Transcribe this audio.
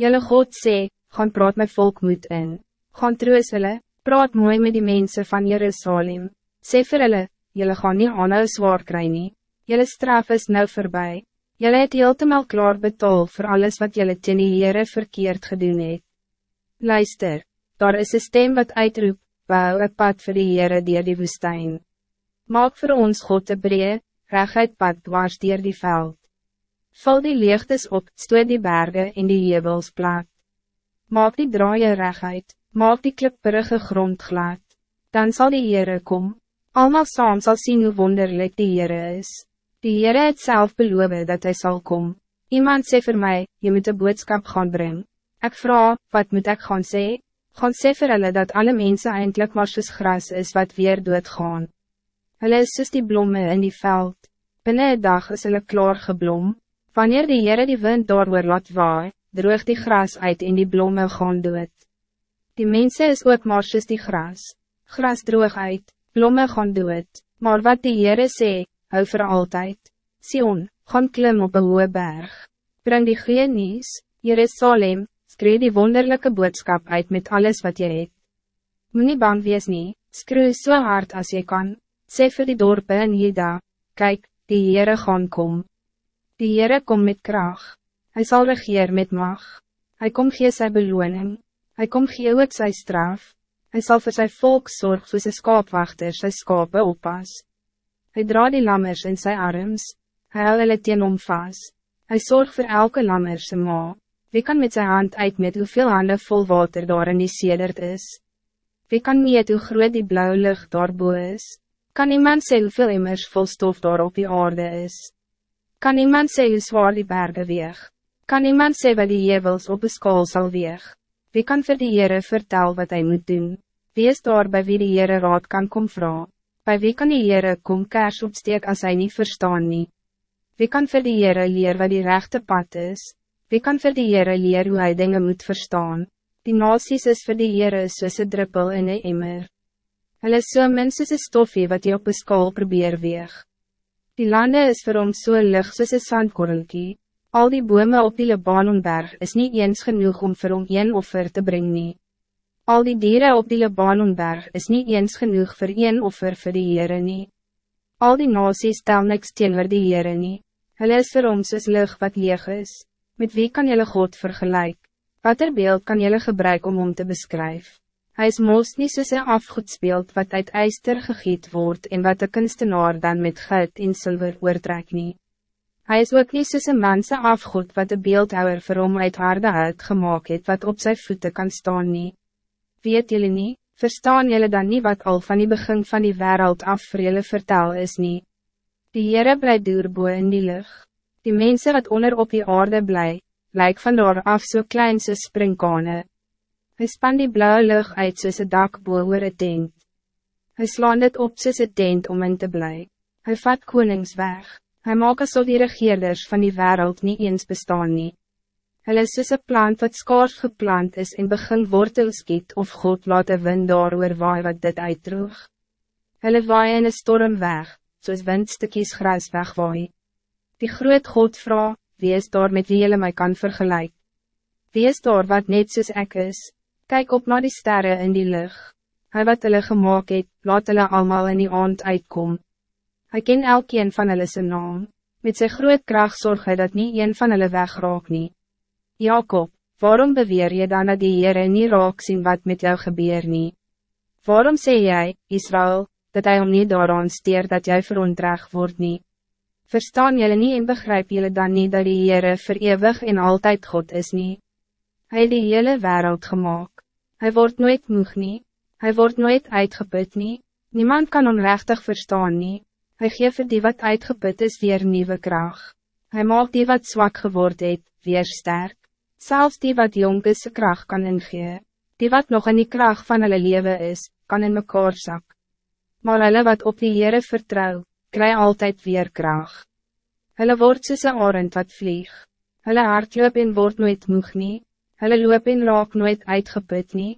Jelle God sê, gaan praat met volk moed in. Gaan troos hulle, praat mooi met die mensen van Jerusalem. Sê vir hulle, jylle gaan nie aanhou zwaar kry nie. Jylle straf is nou voorbij. Jylle het heeltemal klaar betaal voor alles wat jylle ten die Heere verkeerd gedoen het. Luister, daar is een stem wat uitroep, bouw een pad voor die Heere dier die woestijn. Maak voor ons God een bree, reguit pad dwars dier die veld. Vul die leegtes op, stoot die bergen in die jebels plat. Maak die draaie reguit, maak die klipperige grond glad. Dan zal die Heere kom, allemaal saam sal sien hoe wonderlijk die Heere is. Die Heere het self beloof dat hij zal komen. Iemand sê voor mij, je moet een boodschap gaan brengen. Ik vraag, wat moet ik gaan sê? Gaan sê vir hulle dat alle mensen eindelijk maar soos gras is wat weer doodgaan. Hulle is soos die blomme in die veld. Binnen een dag is hulle klaar geblom. Wanneer die Heere die wind daar laat waai, droog die gras uit en die blomme gaan dood. Die mensen is ook maar soos die gras. Gras droog uit, blomme gaan dood. Maar wat die Heere sê, hou voor altijd. Sion, gaan klim op een hoge berg. Breng die goeie nieuws, Jerusalem, skree die wonderlijke boodschap uit met alles wat je het. Moet nie bang wees nie, skree so hard als je kan, sê vir die dorpe in Jeda, kijk, die Heere gaan kom. Die Heere kom met kracht, hij zal regeer met mag, hij kom gee sy beloning, hij kom gee ook sy straf, hij zal voor zijn volk zorg voor sy skaapwachter sy skape oppas. Hij dra die lammers in zijn arms, hij hou hulle teen om vast. Hij zorgt voor elke lammer sy ma. Wie kan met zijn hand uit met hoeveel handen vol water daar in die sedert is? Wie kan niet hoe groot die blauwe lucht daarboe is? Kan iemand sê hoeveel immers vol stof daar op die aarde is? Kan iemand sê hoe zwaar die bergen weeg? Kan iemand sê wat die jevels op de skool zal weeg? Wie kan vir die Heere vertel wat hij moet doen? Wie is daar bij wie die Heere raad kan kom vragen? Bij wie kan die Heere kom kers opsteek als hij niet verstaan nie? Wie kan vir die Heere leer wat die rechte pad is? Wie kan vir die Heere leer hoe hij dingen moet verstaan? Die nasies is vir die Heere soos een druppel in een emmer. Hulle is so min soos een stoffie wat jy op een skaal probeer weeg. Die lande is vir hom so lig soos een sandkorrelkie. Al die bome op die Libanonberg is niet eens genoeg om vir hom een offer te brengen. Al die dieren op die Libanonberg is niet eens genoeg voor een offer voor de Heere nie. Al die nasies tel niks teenoor die Heere nie. Hulle is vir ons soos lig wat leeg is. Met wie kan jelle God vergelijk? Wat er beeld kan jelle gebruiken om om te beschrijven? Hij is moos niet soos een afgoedsbeeld wat uit ijster gegiet wordt en wat de kunstenaar dan met geld in zilver oortrek nie. Hij is ook niet soos een manse afgoed wat de beeldhouwer vir hom uit harde hout gemaakt het wat op zijn voeten kan staan nie weet jullie niet, verstaan jullie dan niet wat al van die begin van die wereld af voor jullie vertel is niet? Die Heere bly duurboe in die lucht. Die mensen wat onder op die aarde bly, lyk van daar af so klein soos springkane. Hy span die blauwe lucht uit soos een dak boe oor het tent. Hy slaan dit op soos een tent om in te bly. Hy vat konings weg. Hy maak asof die regeerders van die wereld niet eens bestaan niet. Hulle is soos een plant wat skaars geplant is en begin wortels skiet of God laat een wind daar waai wat dit uitdroog. Hulle waai in een storm weg, soos windstukkies gras wegwaai. Die groot God vraag, wie is daar met wie hulle my kan vergelijk? Wie is daar wat net soos ek is? Kijk op naar die sterren in die lucht. Hij wat hulle gemaakt het, laat hulle allemaal in die aand uitkom. Hij ken elkeen van hulle zijn naam. Met zijn groot kracht zorg hy dat niet een van hulle wegraak nie. Jacob, waarom beweer je dan dat die Heere nie raak sien wat met jou gebeur nie? Waarom sê jy, Israël, dat hij om niet daaraan steer dat jy verontreg word nie? Verstaan jullie niet en begrijp jullie dan niet dat die Heere vir eeuwig en altijd God is nie? Hy die hele wereld gemaakt. Hij wordt nooit moeg nie. Hij wordt nooit uitgeput nie. Niemand kan onrechtig verstaan nie. Hy geef vir die wat uitgeput is weer nieuwe kracht. Hij maakt die wat zwak geworden het, weer sterk. Zelfs die wat jong is, kracht kan ingee. Die wat nog in die kracht van hulle leven is, kan in mekaar zak. Maar hulle wat op die Heere vertrouw, kry altijd weer kracht. Hulle word soos een arend wat vlieg. Hulle hart loop en word nooit moeg nie. Hulle loop en raak nooit uitgeput nie.